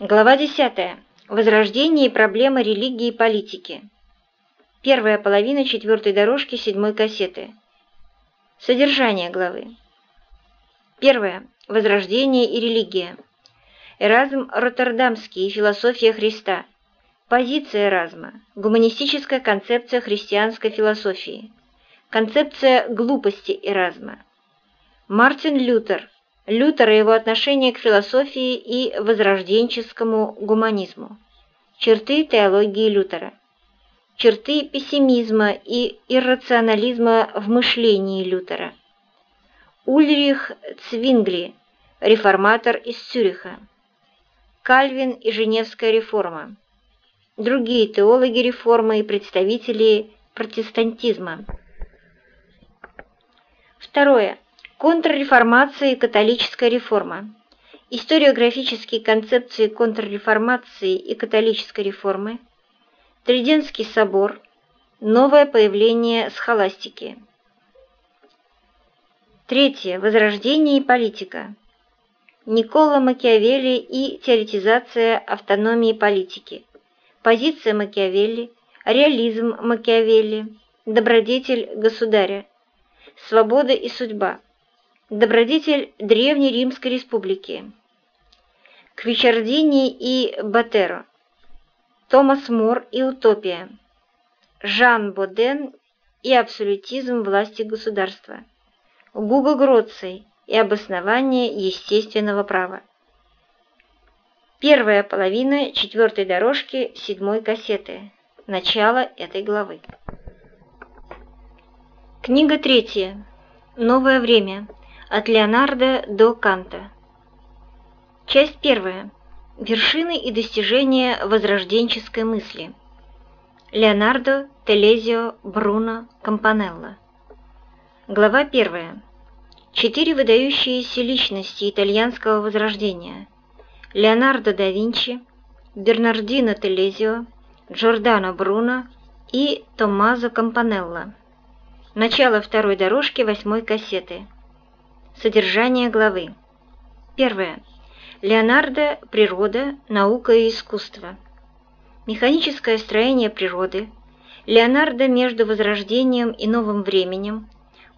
Глава 10. Возрождение и проблемы религии и политики. Первая половина четвертой дорожки седьмой кассеты. Содержание главы. Первое. Возрождение и религия. Эразм Роттердамский и философия Христа. Позиция Эразма. Гуманистическая концепция христианской философии. Концепция глупости Эразма. Мартин Лютер. Лютер и его отношение к философии и возрожденческому гуманизму. Черты теологии Лютера. Черты пессимизма и иррационализма в мышлении Лютера. Ульрих Цвингли, реформатор из Цюриха. Кальвин и Женевская реформа. Другие теологи реформы и представители протестантизма. Второе. Контрреформация и католическая реформа. Историографические концепции контрреформации и католической реформы. Триденский собор. Новое появление схоластики. Третье. Возрождение и политика. Никола Макиавелли и теоретизация автономии политики. Позиция Макиавелли, реализм Макиавелли, добродетель государя, свобода и судьба добродетель Древней Римской Республики, Квичардини и Батеро, Томас Мор и утопия, Жан Боден и абсолютизм власти государства, Гуго Гроций и обоснование естественного права. Первая половина четвертой дорожки седьмой кассеты. Начало этой главы. Книга третья. Новое время. От Леонардо до Канта. Часть первая. Вершины и достижения возрожденческой мысли. Леонардо, Телезио, Бруно, Кампанелло. Глава первая. Четыре выдающиеся личности итальянского возрождения. Леонардо да Винчи, Бернардино Телезио, Джордано Бруно и Томмазо Кампанелло. Начало второй дорожки восьмой кассеты. Содержание главы. Первое. Леонардо «Природа, наука и искусство». Механическое строение природы. Леонардо между возрождением и новым временем.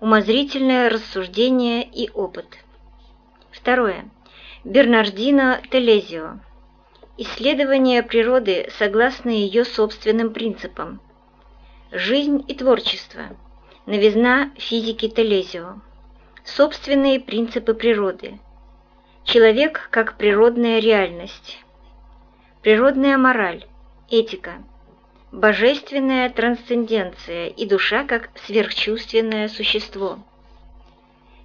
Умозрительное рассуждение и опыт. Второе. Бернардино Телезио. Исследование природы согласно ее собственным принципам. Жизнь и творчество. Новизна физики Телезио собственные принципы природы. Человек как природная реальность. Природная мораль, этика. Божественная трансценденция и душа как сверхчувственное существо.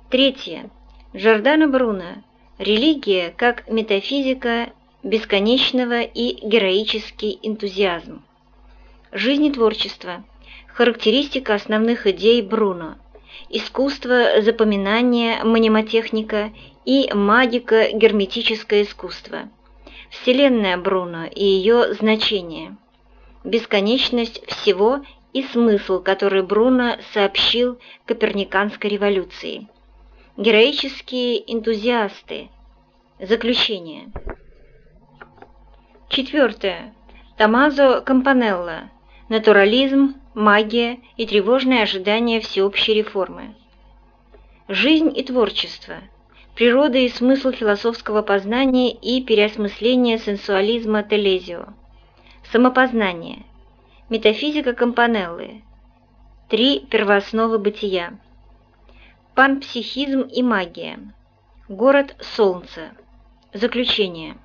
Третье. Джордано Бруно. Религия как метафизика бесконечного и героический энтузиазм. Жизнь и творчество. Характеристика основных идей Бруно – искусство запоминания, мнемотехника и магико-герметическое искусство, Вселенная Бруно и ее значение, бесконечность всего и смысл, который Бруно сообщил Коперниканской революции, героические энтузиасты, заключение. Четвертое. Томазо Кампанелло. Натурализм, магия и тревожное ожидание всеобщей реформы. Жизнь и творчество, природа и смысл философского познания и переосмысления сенсуализма Телезио, самопознание, метафизика Компанеллы, три первоосновы бытия, панпсихизм и магия, город солнца, заключение.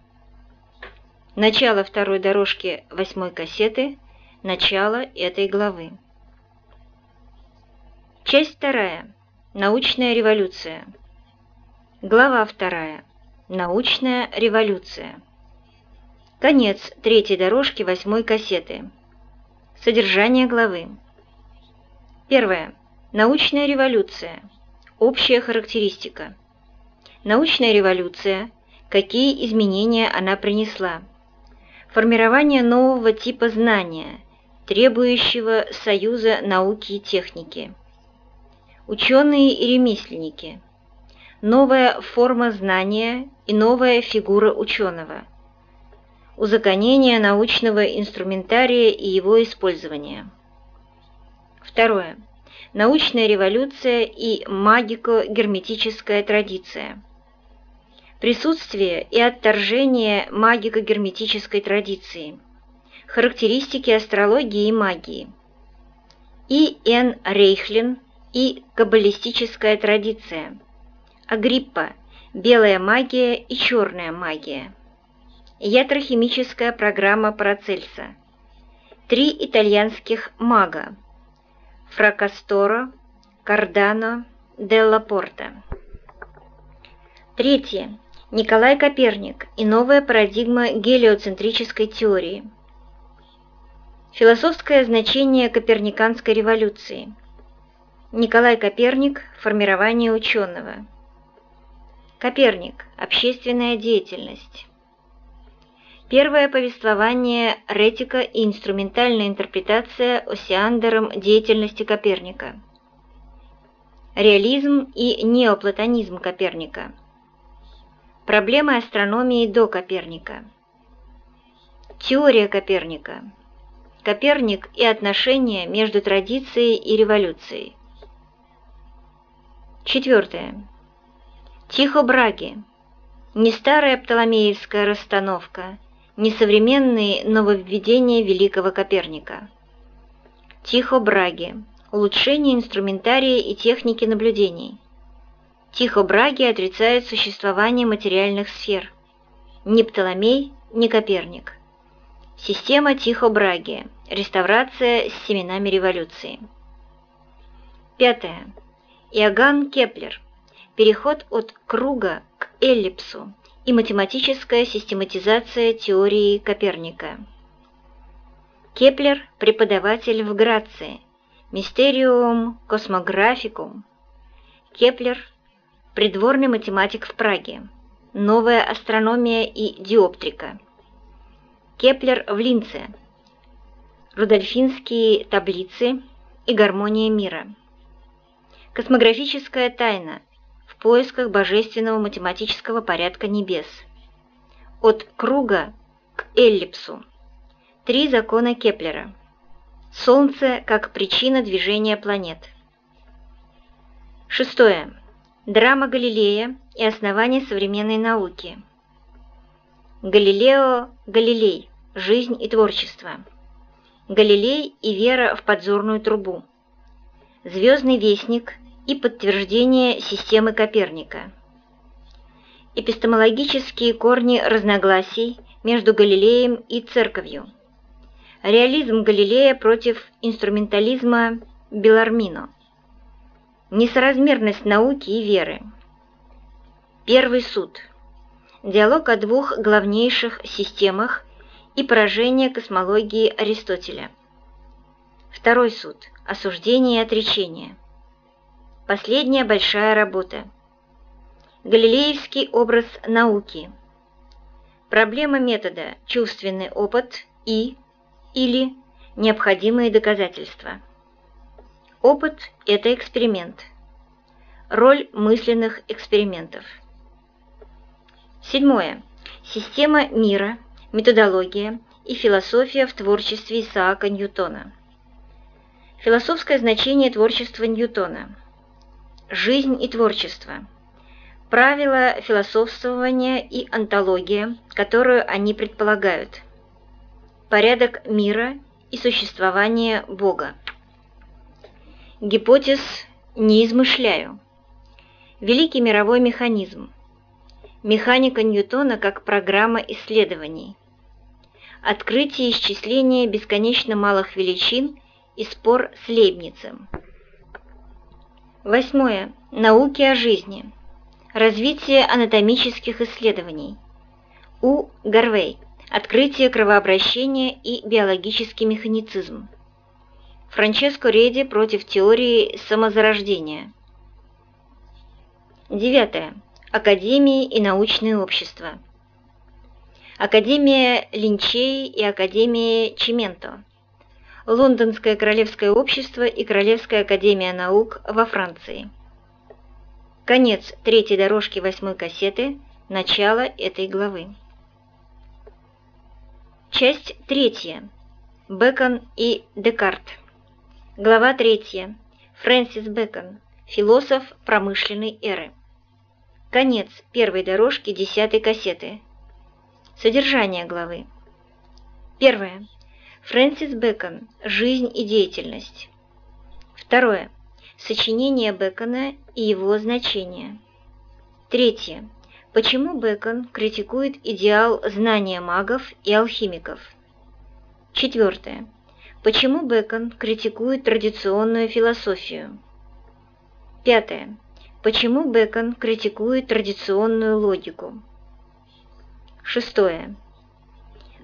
Начало второй дорожки восьмой кассеты – Начало этой главы. Часть вторая. Научная революция. Глава вторая. Научная революция. Конец третьей дорожки восьмой кассеты. Содержание главы. Первое. Научная революция. Общая характеристика. Научная революция. Какие изменения она принесла? Формирование нового типа знания – требующего союза науки и техники. Ученые и ремесленники. Новая форма знания и новая фигура ученого. Узаконение научного инструментария и его использования. Второе. Научная революция и магико-герметическая традиция. Присутствие и отторжение магико-герметической традиции. Характеристики астрологии и магии. И. Н. Рейхлин и каббалистическая традиция. Агриппа. Белая магия и черная магия. Ятрохимическая программа Парацельса. Три итальянских мага. Фракасторо, Кардано, Делла Порта. Третье. Николай Коперник и новая парадигма гелиоцентрической теории. Философское значение Коперниканской революции. Николай Коперник. Формирование ученого. Коперник. Общественная деятельность. Первое повествование ретика и инструментальная интерпретация Осиандером деятельности Коперника. Реализм и неоплатонизм Коперника. Проблемы астрономии до Коперника. Теория Коперника. Коперник и отношения между традицией и революцией. Четвертое. Тихо Браги. Не старая птоломеевская расстановка, Несовременные нововведения великого Коперника. Тихо Браге. Улучшение инструментария и техники наблюдений. Тихо Браге отрицает существование материальных сфер. Ни Птолемей, ни Коперник. Система Тихо Браге. Реставрация с семенами революции. Пятое. Иоганн Кеплер. Переход от круга к эллипсу и математическая систематизация теории Коперника. Кеплер – преподаватель в Граце, Mysterium Cosmographicum. Кеплер – придворный математик в Праге, новая астрономия и диоптрика. Кеплер в Линце, Рудольфинские таблицы и гармония мира. Космографическая тайна – в поисках божественного математического порядка небес. От круга к эллипсу. Три закона Кеплера. Солнце как причина движения планет. Шестое. Драма Галилея и основание современной науки. Галилео Галилей. Жизнь и творчество. Галилей и вера в подзорную трубу. Звездный вестник и подтверждение системы Коперника. Эпистемологические корни разногласий между Галилеем и Церковью. Реализм Галилея против инструментализма Белармино. Несоразмерность науки и веры. Первый суд. Диалог о двух главнейших системах и поражение космологии Аристотеля. Второй суд. Осуждение и отречение. Последняя большая работа. Галилеевский образ науки. Проблема метода «чувственный опыт» и или необходимые доказательства. Опыт – это эксперимент. Роль мысленных экспериментов. Седьмое. Система мира, методология и философия в творчестве Исаака Ньютона. Философское значение творчества Ньютона – Жизнь и творчество. Правила философствования и антология, которую они предполагают. Порядок мира и существование Бога. Гипотез «не измышляю». Великий мировой механизм. Механика Ньютона как программа исследований. Открытие исчисления бесконечно малых величин и спор с Лейбницем. Восьмое. Науки о жизни. Развитие анатомических исследований. У. Гарвей. Открытие кровообращения и биологический механицизм. Франческо Реди против теории самозарождения. Девятое. Академии и научные общества. Академия Линчей и Академия Чименто. Лондонское королевское общество и Королевская академия наук во Франции. Конец третьей дорожки восьмой кассеты, начало этой главы. Часть третья. Бэкон и Декарт. Глава третья. Фрэнсис Бэкон. Философ промышленной эры. Конец первой дорожки десятой кассеты. Содержание главы. Первое. Фрэнсис Бэкон. Жизнь и деятельность. Второе. Сочинение Бэкона и его значение. Третье. Почему Бэкон критикует идеал знания магов и алхимиков? Четвертое. Почему Бэкон критикует традиционную философию? Пятое. Почему Бэкон критикует традиционную логику? Шестое.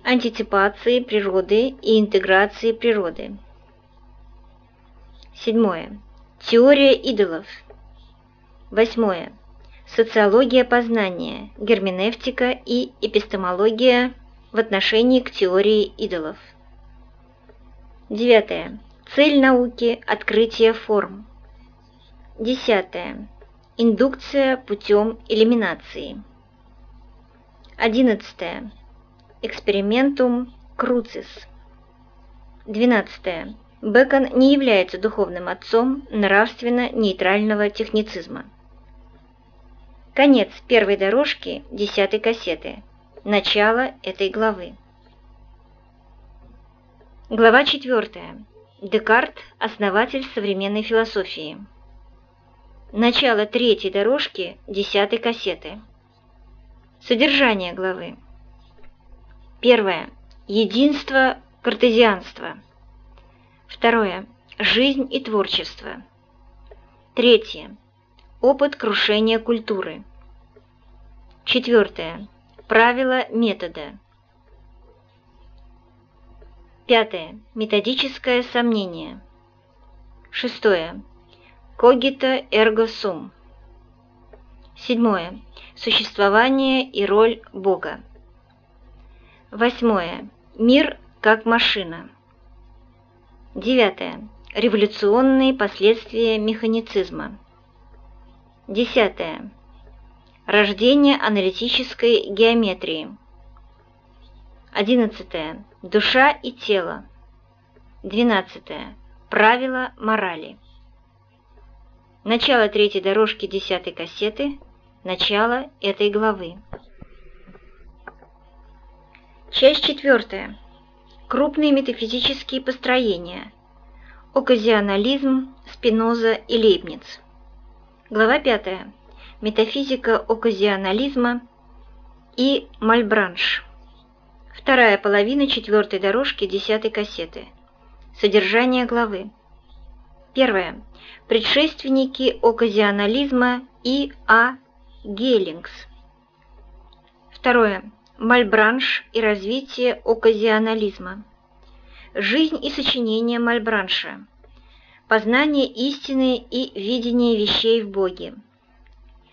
Антиципации природы и интеграции природы. Седьмое. Теория идолов. Восьмое. Социология познания, герменевтика и эпистемология в отношении к теории идолов. Девятое. Цель науки – открытие форм. Десятое. Индукция путем элиминации. Одиннадцатое. Экспериментум круцис. Двенадцатое. Бэкон не является духовным отцом нравственно-нейтрального техницизма. Конец первой дорожки десятой кассеты. Начало этой главы. Глава четвертая. Декарт – основатель современной философии. Начало третьей дорожки десятой кассеты. Содержание главы. Первое. Единство картезианства. Второе. Жизнь и творчество. Третье. Опыт крушения культуры. Четвертое. Правила метода. Пятое. Методическое сомнение. Шестое. Когито эрго сум. Седьмое. Существование и роль Бога. Восьмое. Мир как машина. Девятое. Революционные последствия механицизма. Десятое. Рождение аналитической геометрии. Одиннадцатое. Душа и тело. Двенадцатое. Правила морали. Начало третьей дорожки десятой кассеты. Начало этой главы. Часть четвертая. Крупные метафизические построения. Оказионализм, Спиноза и Лейбниц. Глава 5. Метафизика оказионализма и Мальбранш. Вторая половина четвертой дорожки десятой кассеты. Содержание главы. Первое. Предшественники оказионализма и А. Геллингс. Второе. Мальбранш и развитие оказионализма. Жизнь и сочинение Мальбранша познание истины и видение вещей в Боге,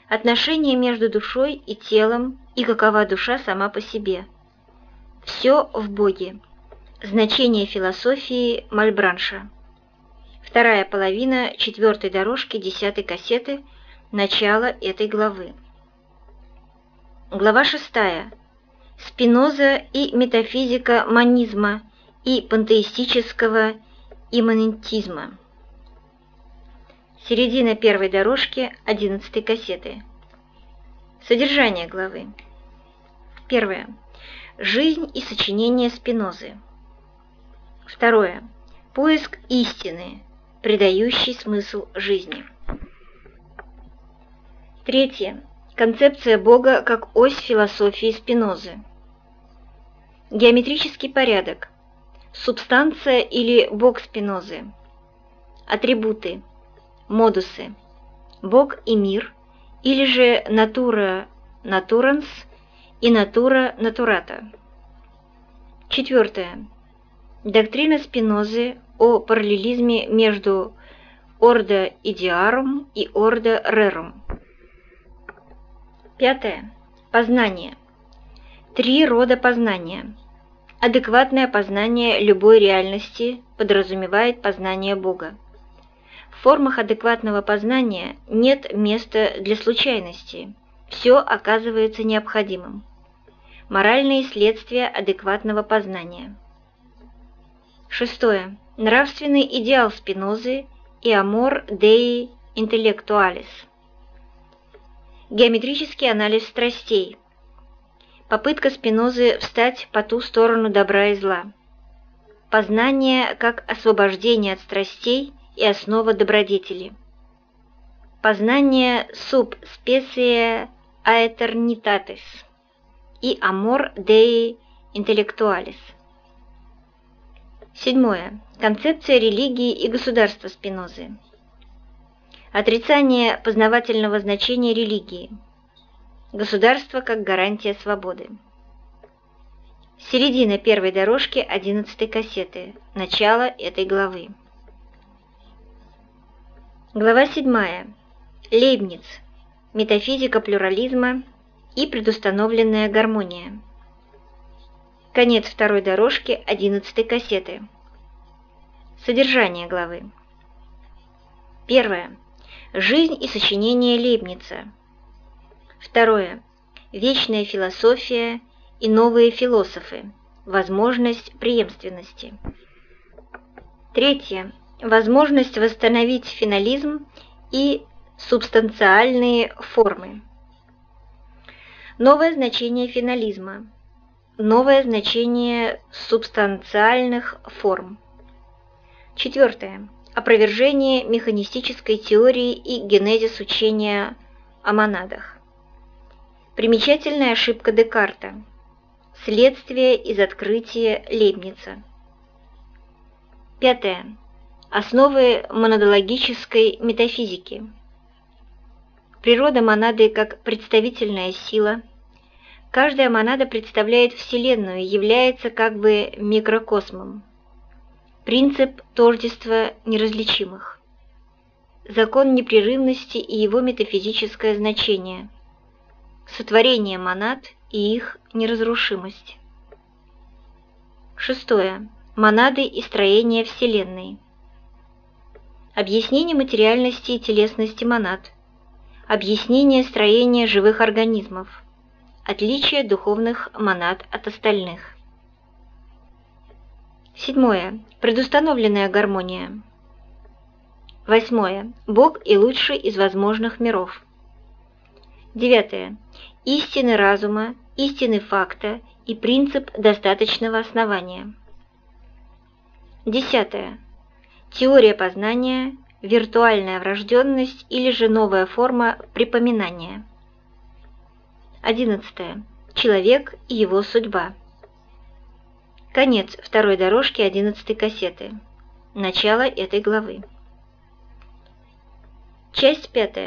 отношение между душой и телом и какова душа сама по себе. Все в Боге. Значение философии Мальбранша. Вторая половина четвертой дорожки десятой кассеты, начало этой главы. Глава шестая. Спиноза и метафизика манизма и пантеистического имманентизма. Середина первой дорожки одиннадцатой кассеты. Содержание главы. Первое. Жизнь и сочинение Спинозы. Второе. Поиск истины, придающий смысл жизни. Третье. Концепция Бога как ось философии Спинозы. Геометрический порядок. Субстанция или Бог Спинозы. Атрибуты модусы «Бог и мир» или же «Натура натуранс» и «Натура натурата». Четвертое. Доктрина Спинозы о параллелизме между ордо идиарум и ордо рерум. Пятое. Познание. Три рода познания. Адекватное познание любой реальности подразумевает познание Бога. В формах адекватного познания нет места для случайности, все оказывается необходимым. Моральные следствия адекватного познания. Шестое. Нравственный идеал Спинозы и амор деи интеллектуалис. Геометрический анализ страстей. Попытка Спинозы встать по ту сторону добра и зла. Познание как освобождение от страстей и основа добродетели. Познание sub specie aeternitatis и amor dei intellectualis. Седьмое. Концепция религии и государства Спинозы. Отрицание познавательного значения религии. Государство как гарантия свободы. Середина первой дорожки одиннадцатой кассеты. Начало этой главы. Глава 7. Лейбниц. Метафизика плюрализма и предустановленная гармония. Конец второй дорожки одиннадцатой кассеты. Содержание главы. Первое. Жизнь и сочинение Лейбница. Второе. Вечная философия и новые философы. Возможность преемственности. Третье. Возможность восстановить финализм и субстанциальные формы. Новое значение финализма. Новое значение субстанциальных форм. Четвертое. Опровержение механистической теории и генезис учения о монадах. Примечательная ошибка Декарта. Следствие из открытия Лейбница. Пятое. Основы монадологической метафизики. Природа монады как представительная сила. Каждая монада представляет Вселенную, является как бы микрокосмом. Принцип тождества неразличимых. Закон непрерывности и его метафизическое значение. Сотворение монад и их неразрушимость. Шестое. Монады и строение Вселенной. Объяснение материальности и телесности монад. Объяснение строения живых организмов. Отличие духовных монад от остальных. Седьмое. Предустановленная гармония. Восьмое. Бог и лучший из возможных миров. Девятое. Истины разума, истины факта и принцип достаточного основания. Десятое. Теория познания, виртуальная врожденность или же новая форма припоминания. 11. Человек и его судьба. Конец второй дорожки 11 кассеты. Начало этой главы. Часть 5.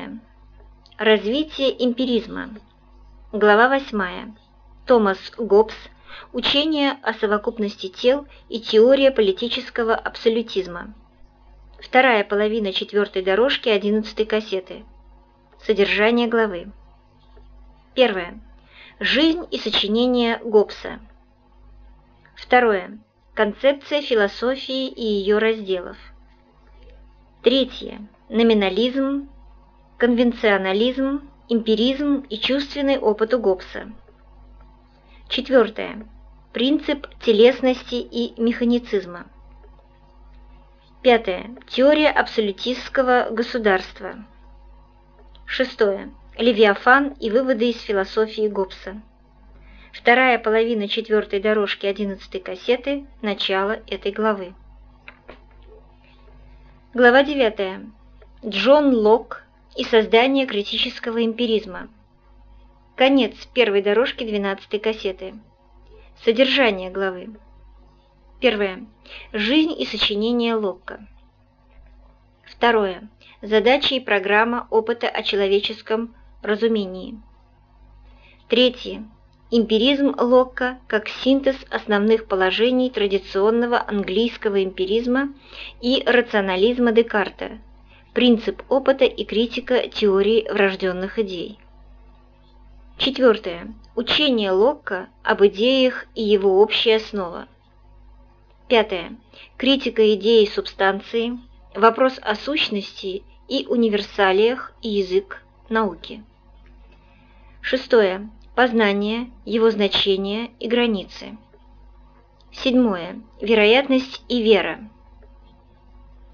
Развитие эмпиризма. Глава 8. Томас Гоббс. Учение о совокупности тел и теория политического абсолютизма. Вторая половина четвертой дорожки одиннадцатой кассеты. Содержание главы. Первое. Жизнь и сочинение Гоббса. Второе. Концепция философии и ее разделов. Третье. Номинализм, конвенционализм, эмпиризм и чувственный опыт у Гоббса. Четвертое. Принцип телесности и механицизма. Пятое. Теория абсолютистского государства. Шестое. Левиафан и выводы из философии Гоббса. Вторая половина четвертой дорожки одиннадцатой кассеты. Начало этой главы. Глава девятая. Джон Лок и создание критического эмпиризма. Конец первой дорожки двенадцатой кассеты. Содержание главы. Первое. Жизнь и сочинение Локка. Второе. Задачи и программа опыта о человеческом разумении. Третье. Эмпиризм Локка как синтез основных положений традиционного английского эмпиризма и рационализма Декарта, принцип опыта и критика теории врожденных идей. Четвертое. Учение Локка об идеях и его общая основа. Пятое. Критика идеи субстанции, вопрос о сущности и универсалиях и язык науки. Шестое Познание, его значение и границы. Седьмое. Вероятность и вера.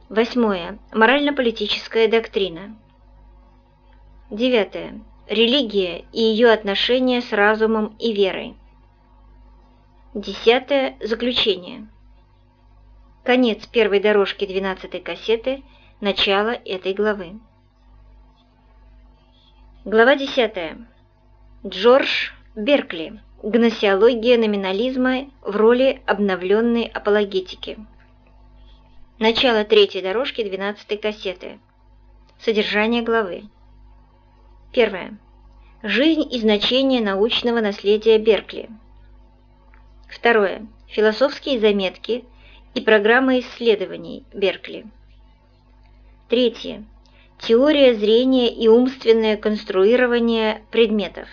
Восьмое. Морально-политическая доктрина. Девятое. Религия и ее отношения с разумом и верой. Десятое. Заключение. Конец первой дорожки двенадцатой кассеты, начало этой главы. Глава десятая. Джордж Беркли. Гносеология номинализма в роли обновленной апологетики. Начало третьей дорожки двенадцатой кассеты. Содержание главы. Первое. Жизнь и значение научного наследия Беркли. Второе. Философские заметки и программы исследований Беркли. Третье. Теория зрения и умственное конструирование предметов.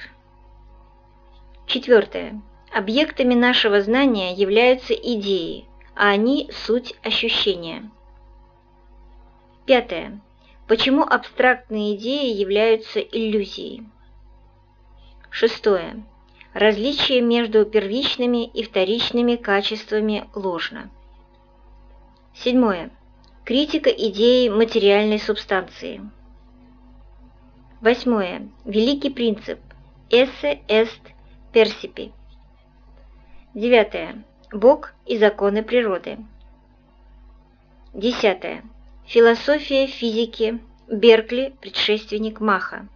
Четвертое. Объектами нашего знания являются идеи, а они – суть ощущения. Пятое. Почему абстрактные идеи являются иллюзией? Шестое. Различие между первичными и вторичными качествами ложно. Седьмое. Критика идеи материальной субстанции. Восьмое. Великий принцип. Esse est percipi. Девятое. Бог и законы природы. Десятое. Философия физики. Беркли, предшественник Маха.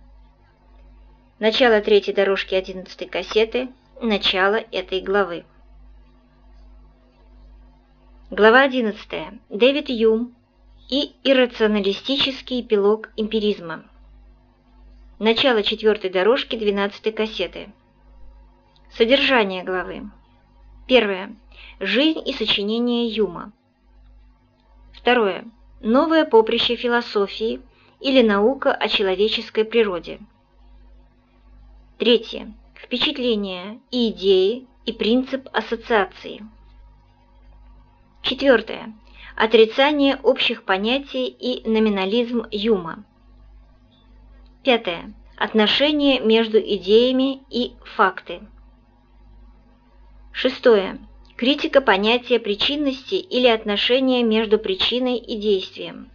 Начало третьей дорожки одиннадцатой кассеты. Начало этой главы. Глава 11. Дэвид Юм и иррационалистический эпилог эмпиризма. Начало четвертой дорожки двенадцатой кассеты. Содержание главы. Первое. Жизнь и сочинение Юма. Второе. Новое поприще философии или наука о человеческой природе. Третье. Впечатления и идеи и принцип ассоциации. Четвертое. Отрицание общих понятий и номинализм Юма. Пятое. Отношение между идеями и факты. Шестое. Критика понятия причинности или отношения между причиной и действием.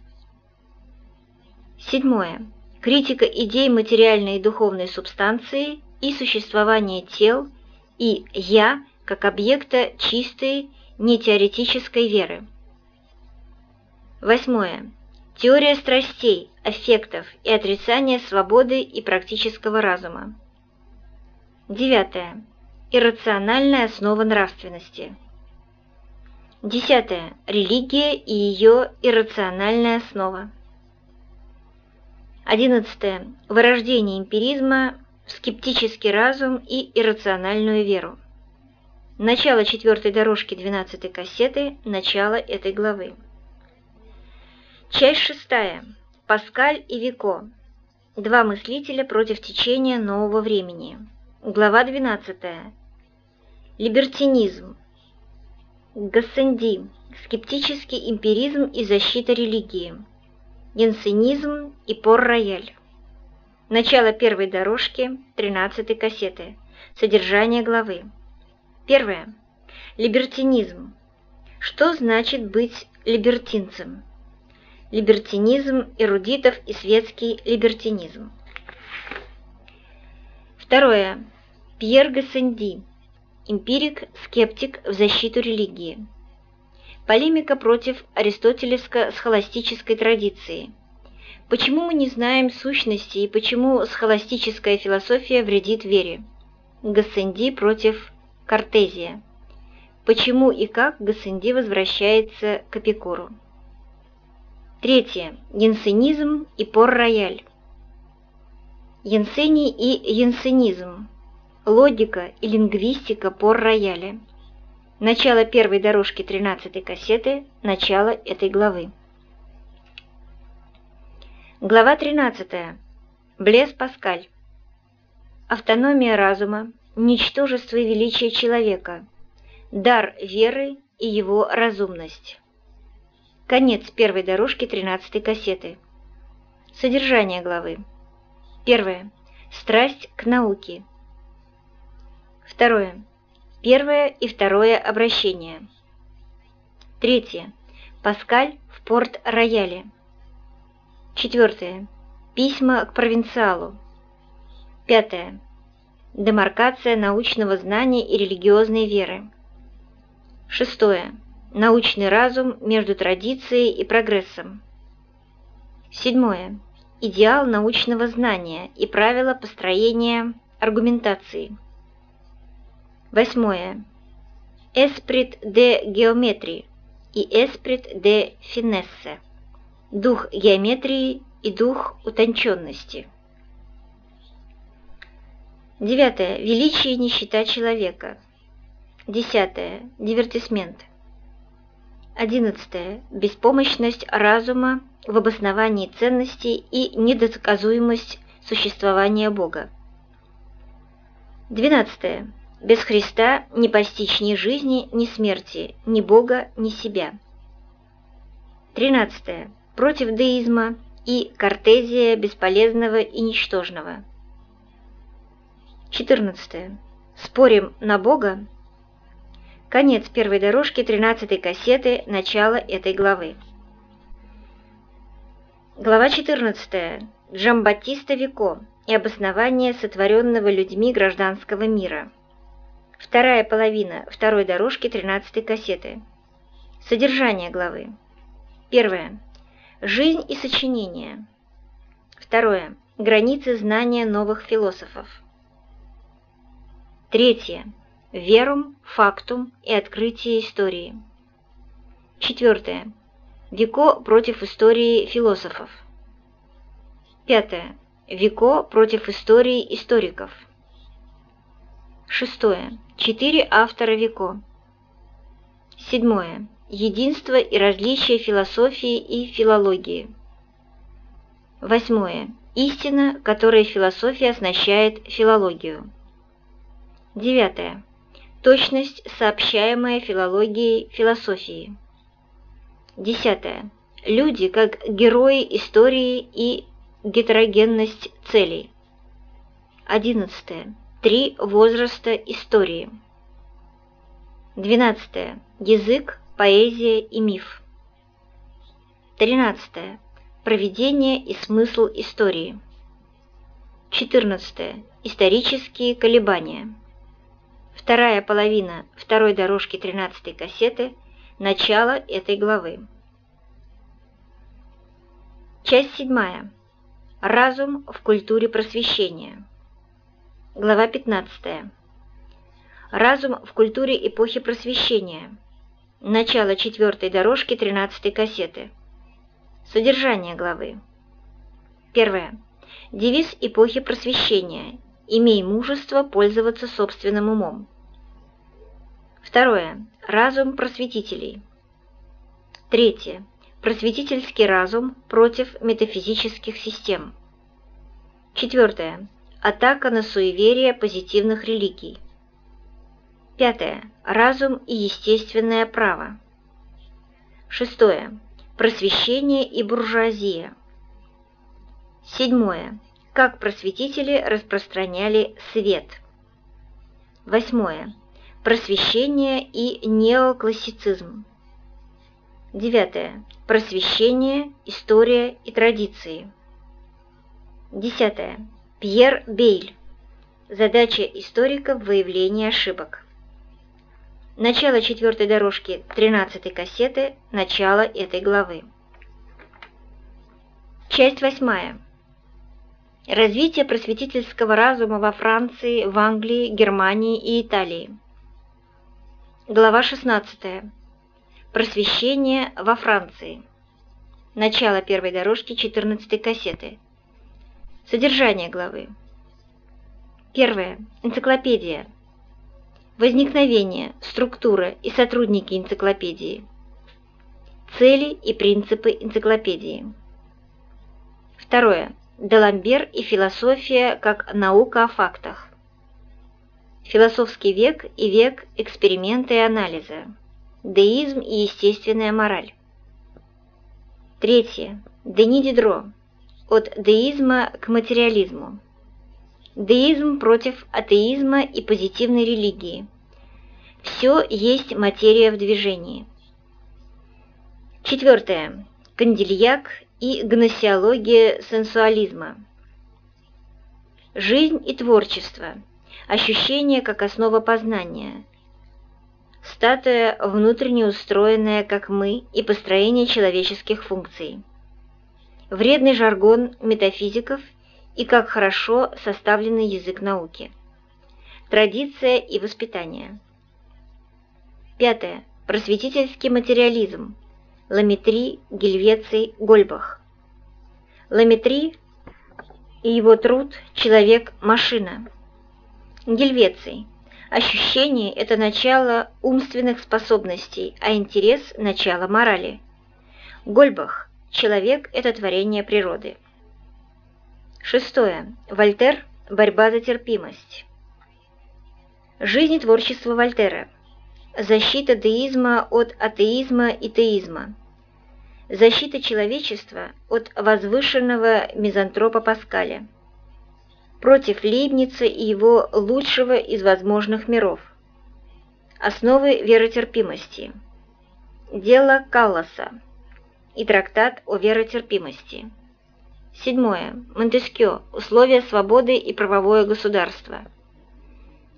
Седьмое. Критика идей материальной и духовной субстанции и существования тел и «я» как объекта чистой, нетеоретической веры. Восьмое. Теория страстей, аффектов и отрицание свободы и практического разума. Девятое Иррациональная основа нравственности. Десятое. Религия и ее иррациональная основа. Одиннадцатое. Вырождение эмпиризма в скептический разум и иррациональную веру. Начало четвертой дорожки двенадцатой кассеты, начало этой главы. Часть шестая. Паскаль и Вико. Два мыслителя против течения нового времени. Глава двенадцатая. Либертинизм. Гассенди. Скептический эмпиризм и защита религии. Янсенизм и пор-рояль. Начало первой дорожки, 13 кассеты. Содержание главы. Первое. Либертинизм. Что значит быть либертинцем? Либертинизм эрудитов и светский либертинизм. Второе. Пьер Гассенди Эмпирик-скептик в защиту религии. Полемика против аристотелевско-схоластической традиции. Почему мы не знаем сущности и почему схоластическая философия вредит вере? Гассенди против Картезия. Почему и как Гассенди возвращается к Эпикуру? Третье. Янсенизм и пор-рояль. Янсений и янсенизм Логика и лингвистика по рояле. Начало первой дорожки 13 кассеты, начало этой главы. Глава 13. Блес Паскаль. Автономия разума, ничтожество и величие человека, дар веры и его разумность. Конец первой дорожки 13 кассеты. Содержание главы. Первое. Страсть к науке. Второе. Первое и второе обращение. Третье. Паскаль в Порт-Рояле. Четвертое. Письма к провинциалу. Пятое. Демаркация научного знания и религиозной веры. Шестое. Научный разум между традицией и прогрессом. Седьмое. Идеал научного знания и правила построения аргументации. Восьмое. Эсприт де геометрии и эсприт де финессе. Дух геометрии и дух утонченности. Девятое. Величие и нищета человека. Десятое. Дивертисмент. Одиннадцатое. Беспомощность разума в обосновании ценностей и недоказуемость существования Бога. Двенадцатое. Без Христа не постичь ни жизни, ни смерти, ни Бога, ни себя. Тринадцатое. Против деизма и картезия бесполезного и ничтожного. 14. Спорим на Бога? Конец первой дорожки 13 кассеты, начало этой главы. Глава 14. Джамбатиста Вико и обоснование сотворенного людьми гражданского мира. Вторая половина второй дорожки 13 кассеты. Содержание главы. Первое. Жизнь и сочинение. Второе. Границы знания новых философов. Третье. Верум, фактум и открытие истории. Четвертое. Вико против истории философов. Пятое. Вико против истории историков. Шестое. Четыре автора Вико. Седьмое. Единство и различие философии и филологии. Восьмое. Истина, которой философия оснащает филологию. Девятое. Точность, сообщаемая филологией философии. Десятое. Люди как герои истории и гетерогенность целей. Одиннадцатое. Три возраста истории. Двенадцатое. Язык, поэзия и миф. Тринадцатое. Проведение и смысл истории. Четырнадцатое. Исторические колебания. Вторая половина второй дорожки 13 кассеты – начало этой главы. Часть седьмая. Разум в культуре просвещения. Глава 15. Разум в культуре эпохи просвещения. Начало четвертой дорожки 13 кассеты. Содержание главы. Первое. Девиз эпохи просвещения. Имей мужество пользоваться собственным умом. Второе. Разум просветителей. Третье. Просветительский разум против метафизических систем. Четвертое. Атака на суеверие позитивных религий. Пятое. Разум и естественное право. Шестое. Просвещение и буржуазия. Седьмое. Как просветители распространяли свет. Восьмое Просвещение и неоклассицизм. Девятое. Просвещение, история и традиции. Десятое. Пьер Бейль. Задача историка в выявлении ошибок. Начало четвертой дорожки 13 кассеты, начало этой главы. Часть восьмая. Развитие просветительского разума во Франции, в Англии, Германии и Италии. Глава 16. Просвещение во Франции. Начало первой дорожки 14 кассеты. Содержание главы. Первое. Энциклопедия. Возникновение, структура и сотрудники энциклопедии. Цели и принципы энциклопедии. Второе. Даламбер и философия как наука о фактах. Философский век и век эксперимента и анализа. Деизм и естественная мораль. Третье. Дени Дидро. От деизма к материализму. Деизм против атеизма и позитивной религии. Все есть материя в движении. Четвертое. Кандильяк и гносеология сенсуализма. Жизнь и творчество. Ощущение как основа познания. Статуя, внутренне устроенная, как мы, и построение человеческих функций. Вредный жаргон метафизиков и как хорошо составленный язык науки. Традиция и воспитание. Пятое. Просветительский материализм. Ламетри, Гельвеций, Гольбах. Ламетри и его труд «Человек-машина». Гельвеций. Ощущение – это начало умственных способностей, а интерес – начало морали. Гольбах. Человек – это творение природы. Шестое. Вольтер. Борьба за терпимость. Жизнь и творчество Вольтера. Защита деизма от атеизма и теизма. Защита человечества от возвышенного мизантропа Паскаля. Против Лейбница и его лучшего из возможных миров. Основы веротерпимости. Дело Калласа и трактат о веротерпимости. Седьмое. Монтескё. Условия свободы и правовое государство.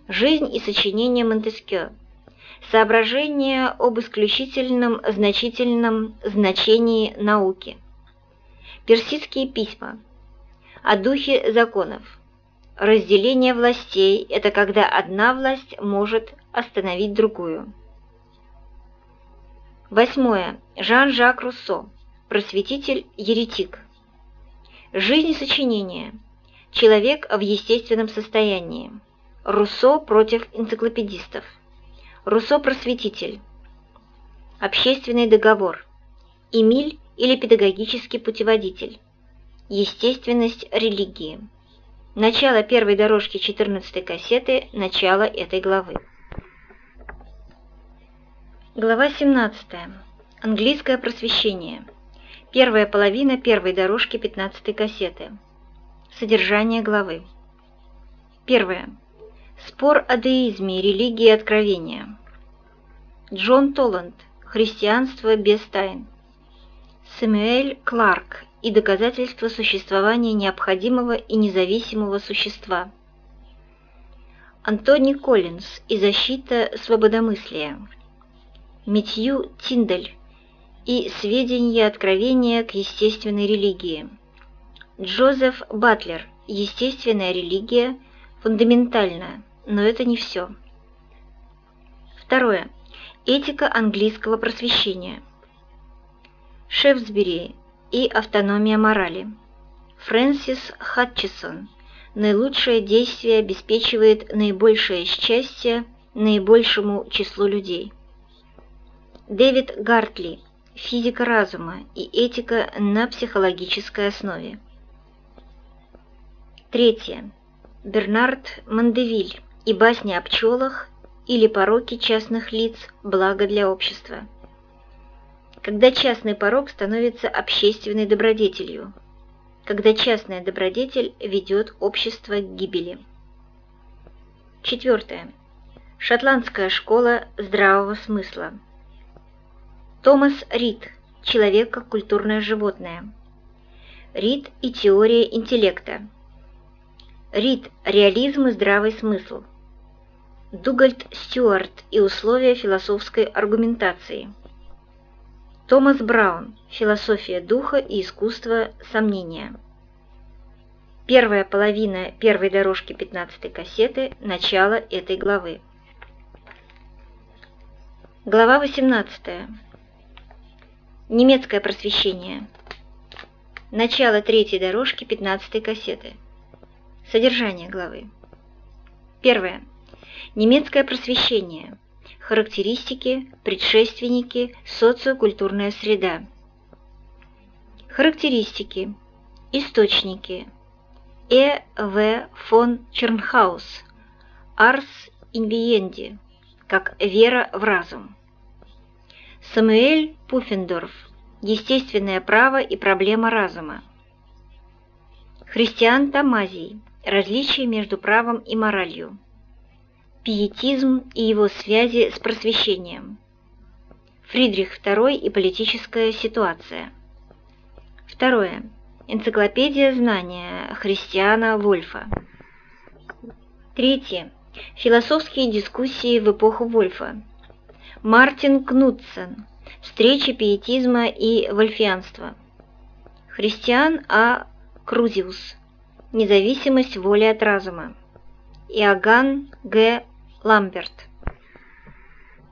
Жизнь и сочинение Монтескё. Соображение об исключительном значительном значении науки. Персидские письма. О духе законов. Разделение властей – это когда одна власть может остановить другую. Восьмое. Жан-Жак Руссо. Просветитель-еретик. Жизнь и сочинение. Человек в естественном состоянии. Руссо против энциклопедистов. Руссо-просветитель. Общественный договор. Эмиль или педагогический путеводитель. Естественность религии. Начало первой дорожки 14 кассеты, начало этой главы. Глава 17. Английское просвещение. Первая половина первой дорожки 15 кассеты. Содержание главы. Первое. Спор о деизме и религии откровения. Джон Толланд. Христианство без тайн. Сэмюэль Кларк и доказательство существования необходимого и независимого существа. Антони Коллинз и защита свободомыслия. Метью Тиндель и сведения откровения к естественной религии. Джозеф Батлер. Естественная религия фундаментальна, но это не все. Второе. Этика английского просвещения. Шефсбери и автономия морали. Фрэнсис Хатчисон. Наилучшее действие обеспечивает наибольшее счастье наибольшему числу людей. Дэвид Гартли физика разума и этика на психологической основе. Третье. Бернард Мандевиль и басни о пчелах или пороки частных лиц благо для общества. Когда частный порок становится общественной добродетелью, когда частная добродетель ведет общество к гибели. Четвертое. Шотландская школа здравого смысла. Томас Рид. Человек как культурное животное. Рид и теория интеллекта. Рид. Реализм и здравый смысл. Дугальд Стюарт и условия философской аргументации. Томас Браун. Философия духа и искусство сомнения. Первая половина первой дорожки 15 кассеты, начало этой главы. Глава 18. Немецкое просвещение. Начало третьей дорожки 15 кассеты. Содержание главы. Первое. Немецкое просвещение. Характеристики, предшественники, социокультурная среда. Характеристики. Источники. Э. В. фон Чернхаус. Арс инвиенди. Как вера в разум. Самуэль Пуффендорф. Естественное право и проблема разума. Христиан Тамазий. Различие между правом и моралью. Пиетизм и его связи с просвещением. Фридрих II и политическая ситуация. Второе. Энциклопедия знания Христиана Вольфа. Третье. Философские дискуссии в эпоху Вольфа. Мартин Кнутсен. Встречи пиетизма и вольфианства. Христиан А. Крузиус. Независимость воли от разума. Иоганн Г. Ламберт.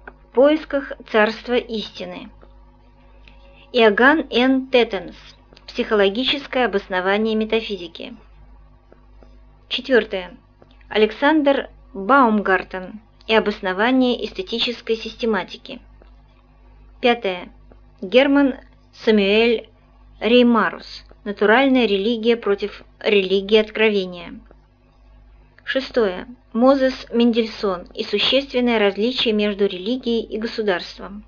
В поисках царства истины. Иоганн Н. Теттенс. Психологическое обоснование метафизики. Четвертое. Александр Баумгартен и обоснование эстетической систематики. Пятое. Герман Самюэль Реймарус. Натуральная религия против религии откровения. Шестое. Мозес Мендельсон и существенное различие между религией и государством.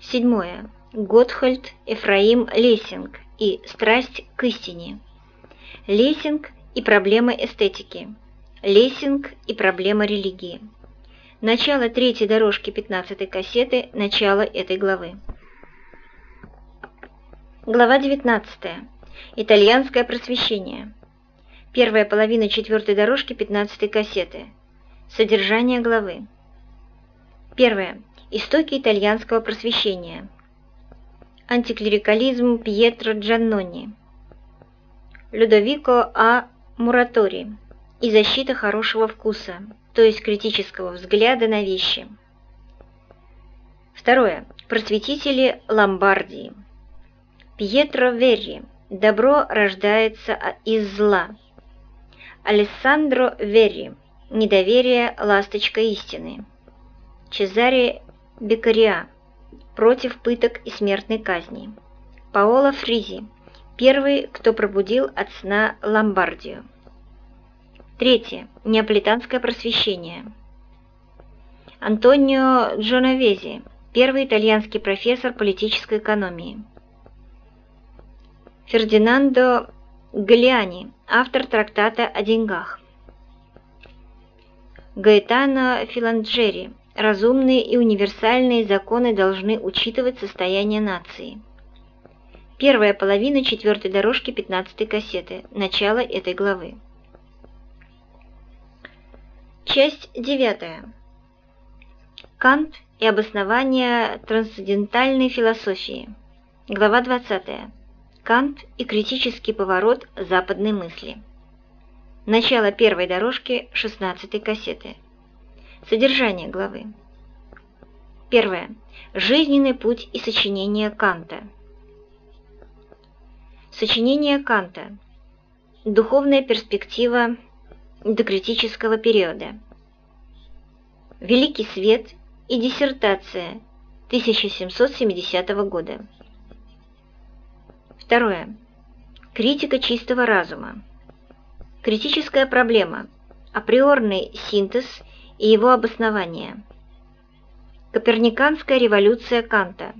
Седьмое. Готхольд Эфраим Лессинг и страсть к истине. Лессинг и проблемы эстетики. Лессинг и проблема религии. Начало третьей дорожки 15 кассеты, начало этой главы. Глава 19. Итальянское просвещение. Первая половина четвертой дорожки 15 кассеты. Содержание главы. Первое. Истоки итальянского просвещения. Антиклерикализм Пьетро Джаннони. Людовико А. Муратори и защита хорошего вкуса, то есть критического взгляда на вещи. Второе. Просветители Ломбардии. Пьетро Верри. Добро рождается из зла. Алессандро Верри. Недоверие ласточка истины. Чезаре Бекариа. Против пыток и смертной казни. Паоло Фризи. Первый, кто пробудил от сна Ломбардию. Третье. Неаполитанское просвещение. Антонио Джоновези, первый итальянский профессор политической экономии. Фердинандо Галиани, автор трактата о деньгах. Гаэтано Филанджери, разумные и универсальные законы должны учитывать состояние нации. Первая половина четвертой дорожки 15 кассеты, начало этой главы. Часть девятая. Кант и обоснование трансцендентальной философии. Глава 20. Кант и критический поворот западной мысли. Начало первой дорожки 16 кассеты. Содержание главы. Первое. Жизненный путь и сочинение Канта. Сочинение Канта. Духовная перспектива до критического периода. Великий свет и диссертация 1770 года. Второе. Критика чистого разума. Критическая проблема. Априорный синтез и его обоснование. Коперниканская революция Канта.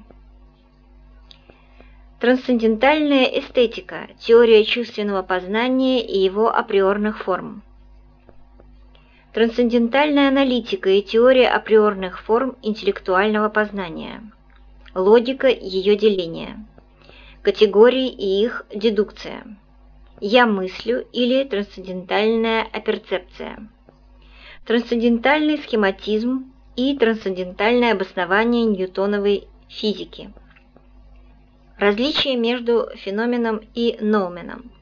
Трансцендентальная эстетика, теория чувственного познания и его априорных форм. Трансцендентальная аналитика и теория априорных форм интеллектуального познания. Логика ее деления. Категории и их дедукция. «Я мыслю» или трансцендентальная аперцепция. Трансцендентальный схематизм и трансцендентальное обоснование ньютоновой физики. Различие между феноменом и ноуменом.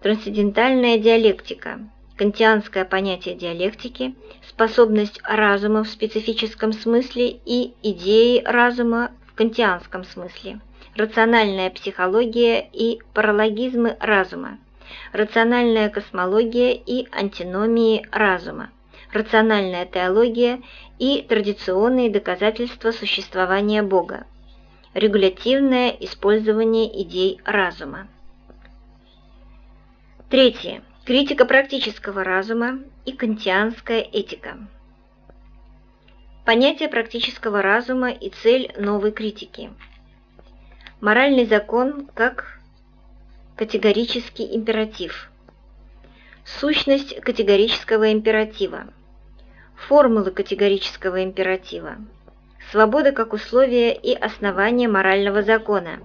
Трансцендентальная диалектика – кантианское понятие диалектики, способность разума в специфическом смысле и идеи разума в кантианском смысле, рациональная психология и паралогизмы разума, рациональная космология и антиномии разума, рациональная теология и традиционные доказательства существования Бога, регулятивное использование идей разума. Третье. Критика практического разума и кантианская этика. Понятие практического разума и цель новой критики. Моральный закон как категорический императив. Сущность категорического императива. Формулы категорического императива. Свобода как условие и основание морального закона.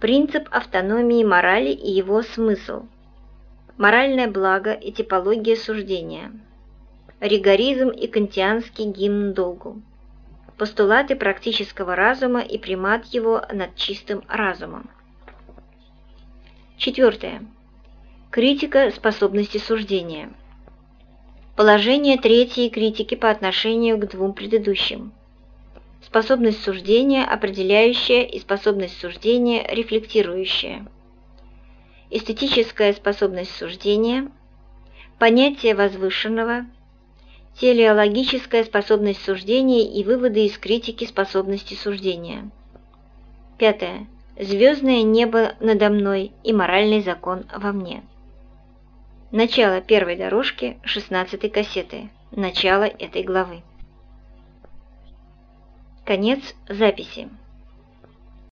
Принцип автономии морали и его смысл. Моральное благо и типология суждения. Ригоризм и кантианский гимн долгу. Постулаты практического разума и примат его над чистым разумом. Четвертое. Критика способности суждения. Положение третьей критики по отношению к двум предыдущим. Способность суждения определяющая и способность суждения рефлектирующая. Эстетическая способность суждения. Понятие возвышенного. Телеологическая способность суждения и выводы из критики способности суждения. Пятое. Звездное небо надо мной и моральный закон во мне. Начало первой дорожки 16 кассеты. Начало этой главы. Конец записи.